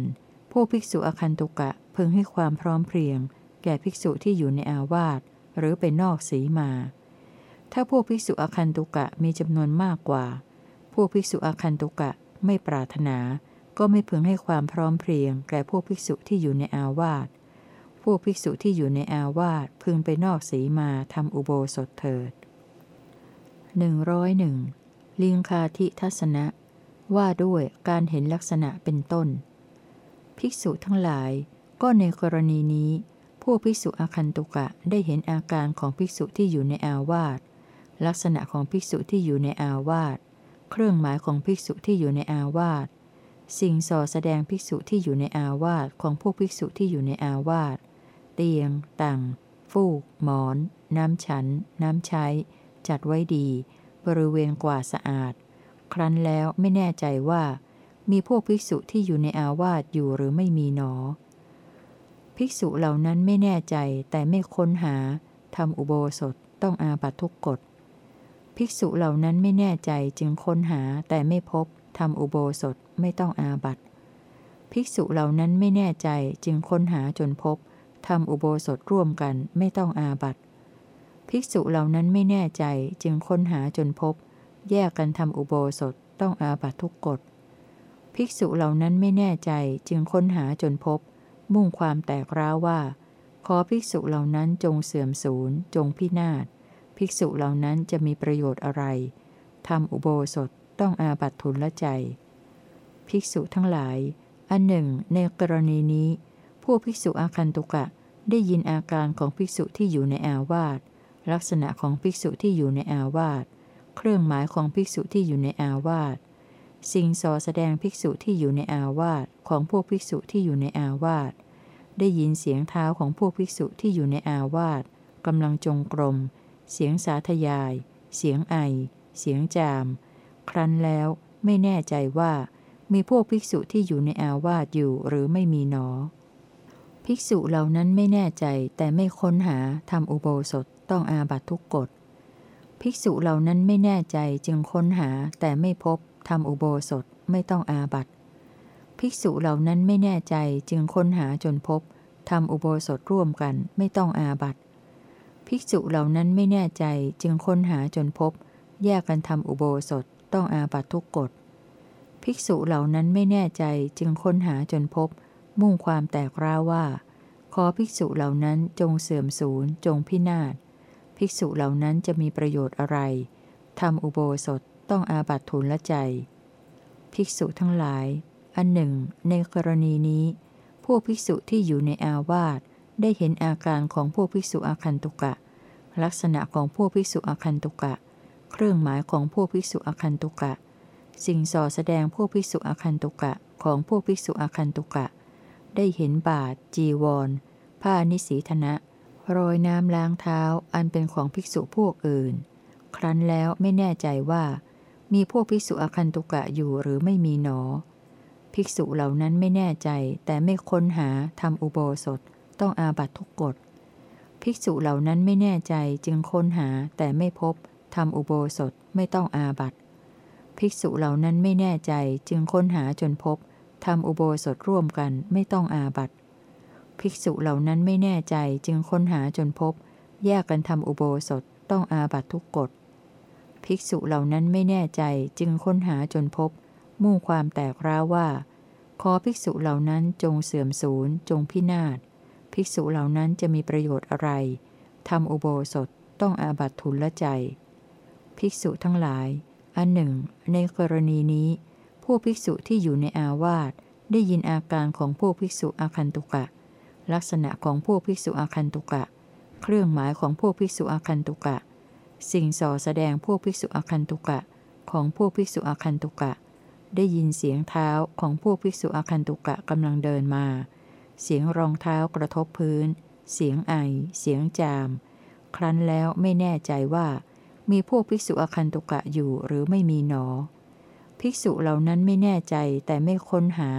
พวกภิกษุอคันตุกะพึงให้ความพร้อมเพรียง แก่ภิกษุที่อยู่ในอาวาสหรือเป็นนอกสีมา ถ้าพวกภิกษุอคันตุกะมีจำนวนมากกว่า พวกภิกษุอคันตุกะไม่ปรารถนา ก็ไม่พึงให้ความพร้อมเพรียง แก่พวกภิกษุที่อยู่ในอาวาส พวกภิกษุที่อยู่ในอาวาสพึงไปนอกสีมาทำอุโบสถเถิดหนึ่งร้อยหนึ่งลิงคาทิทัศนะ ว่าด้วยการเห็นลักษณะเป็นต้น ภิกษุทั้งหลาย ก็ในกรณีนี้ พวกภิกษุอคันตุกะได้เห็นอาการของภิกษุที่อยู่ในอาวาส ลักษณะของภิกษุที่อยู่ในอาวาส เครื่องหมายของภิกษุที่อยู่ในอาวาส สิ่งส่อแสดงภิกษุที่อยู่ในอาวาสของพวกภิกษุที่อยู่ในอาวาส เตียง ตังฟูก หมอน น้ำฉัน น้ำใช้ จัดไว้ดี บริเวณกว่าสะอาด ครั้นแล้วไม่แน่ใจว่า มีพวกภิกษุที่อยู่ในอาวาสอยู่หรือไม่มีหนอ ภิกษุเหล่านั้นไม่แน่ใจแต่ไม่ค้นหาทำอุโบสถต้องอาบัตทุกกฎ ภิกษุเหล่านั้นไม่แน่ใจจึงค้นหาแต่ไม่พบทำอุโบสถไม่ต้องอาบัตภิกษุเหล่านั้นไม่แน่ใจจึงค้นหาจนพบทำอุโบสถร่วมกันไม่ต้องอาบัตภิกษุเหล่านั้นไม่แน่ใจจึงค้นหาจนพบ แยกกันทำอุโบสถต้องอาบัตทุกกฎ ภิกษุเหล่านั้นไม่แน่ใจจึงค้นหาจนพบ มุ่งความแตกร้าวว่า ขอภิกษุเหล่านั้นจงเสื่อมสูญจงพินาศ ภิกษุเหล่านั้นจะมีประโยชน์อะไรทำอุโบสถต้องอาบัตทุนละใจ ภิกษุทั้งหลาย อันหนึ่ง ในกรณีนี้ ผู้ภิกษุอาคันตุกะได้ยินอาการของภิกษุที่อยู่ในอาวาสลักษณะของภิกษุที่อยู่ในอาวาสเครื่องหมายของภิกษุที่อยู่ในอาวาสสิ่งสอแสดงภิกษุที่อยู่ในอาวาสของพวกภิกษุที่อยู่ในอาวาสได้ยินเสียงเท้าของพวกภิกษุที่อยู่ในอาวาสกำลังจงกรม เสียงสาธยาย เสียงไอ เสียงจาม ครั้นแล้วไม่แน่ใจว่า มีพวกภิกษุที่อยู่ในอาวาสอยู่หรือไม่มีหนอ ภิกษุเหล่านั้นไม่แน่ใจแต่ไม่ค้นหาทำอุโบสถต้องอาบัตทุกกฎ ภิกษุเหล่านั้นไม่แน่ใจจึงค้นหาแต่ไม่พบทำอุโบสถไม่ต้องอาบัตภิกษุเหล่านั้นไม่แน่ใจจึงค้นหาจนพบทำอุโบสถร่วมกันไม่ต้องอาบัต ภิกษุเหล่านั้นไม่แน่ใจจึงค้นหาจนพบ แยกกันทำอุโบสถต้องอาบัตทุกกฎ ภิกษุเหล่านั้นไม่แน่ใจจึงค้นหาจนพบ มุ่งความแตกร้าวว่า ขอภิกษุเหล่านั้นจงเสื่อมสูญจงพินาศ ภิกษุเหล่านั้นจะมีประโยชน์อะไรทำอุโบสถต้องอาบัตทุนละใจ ภิกษุทั้งหลาย อันหนึ่ง ในกรณีนี้ พวกภิกษุที่อยู่ในอาวาส ได้เห็นอาการของพวกภิกษุอาคันตุกะ ลักษณะของพวกภิกษุอาคันตุกะ เครื่องหมายของพวกภิกษุอาคันตุกะ สิ่งส่อแสดงพวกภิกษุอาคันตุกะของพวกภิกษุอาคันตุกะ ได้เห็นบาท จีวร ผ้านิสีธนะหโรยน้ำล้างเท้าอันเป็นของภิกษุพวกอื่น ครั้นแล้วไม่แน่ใจว่า มีพวกภิกษุอาคันตุกะอยู่หรือไม่มีหนอ ภิกษุเหล่านั้นไม่แน่ใจแต่ไม่ค้นหาทำอุโบสถ ต้องอาบัตทุกกฎ ภิกษุเหล่านั้นไม่แน่ใจจึงค้นหาแต่ไม่พบทำอุโบสถไม่ต้องอาบัตภิกษุเหล่านั้นไม่แน่ใจจึงค้นหาจนพบทำอุโบสถร่วมกันไม่ต้องอาบัตภิกษุเหล่านั้นไม่แน่ใจจึงค้นหาจนพบ แยกกันทำอุโบสถต้องอาบัตทุกกฎ ภิกษุเหล่านั้นไม่แน่ใจจึงค้นหาจนพบ มุ่งความแตกร้าวว่า ขอภิกษุเหล่านั้นจงเสื่อมสูญจงพินาศ ภิกษุเหล่านั้นจะมีประโยชน์อะไรทำอุโบสถต้องอาบัตทุนละใจ ภิกษุทั้งหลาย อันหนึ่ง ในกรณีนี้ ผู้ภิกษุที่อยู่ในอาวาสได้ยินอาการของผู้ภิกษุอาคันตุกะ ลักษณะของผู้ภิกษุอาคันตุกะ เครื่องหมายของผู้ภิกษุอาคันตุกะ สิ่งส่อแสดงผู้ภิกษุอาคันตุกะ ของผู้ภิกษุอาคันตุกะ ได้ยินเสียงเท้าของผู้ภิกษุอาคันตุกะกำลังเดินมา เสียงรองเท้ากระทบพื้น เสียงไอ เสียงจาม ครั้นแล้วไม่แน่ใจว่า มีพวกภิกษุอคันตุกะอยู่หรือไม่มีหนอ ภิกษุเหล่านั้นไม่แน่ใจแต่ไม่ค้นหา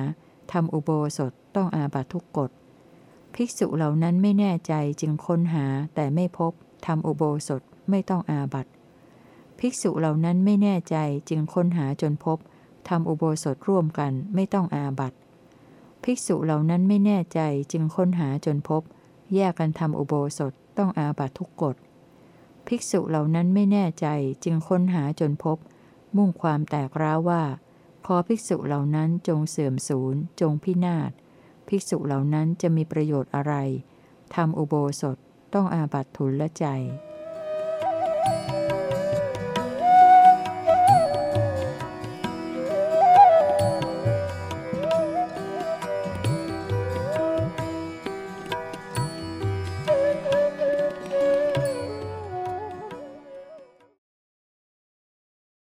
ทำอุโบสถต้องอาบัตทุกกฎ ภิกษุเหล่านั้นไม่แน่ใจจึงค้นหาแต่ไม่พบทำอุโบสถไม่ต้องอาบัตภิกษุเหล่านั้นไม่แน่ใจจึงค้นหาจนพบทำอุโบสถร่วมกันไม่ต้องอาบัต ภิกษุเหล่านั้นไม่แน่ใจจึงค้นหาจนพบ แยกกันทำอุโบสถต้องอาบัตทุกกฎ ภิกษุเหล่านั้นไม่แน่ใจจึงค้นหาจนพบ มุ่งความแตกร้าวว่า ขอภิกษุเหล่านั้นจงเสื่อมสูญจงพินาศ ภิกษุเหล่านั้นจะมีประโยชน์อะไรทำอุโบสถต้องอาบัตทุลละใจ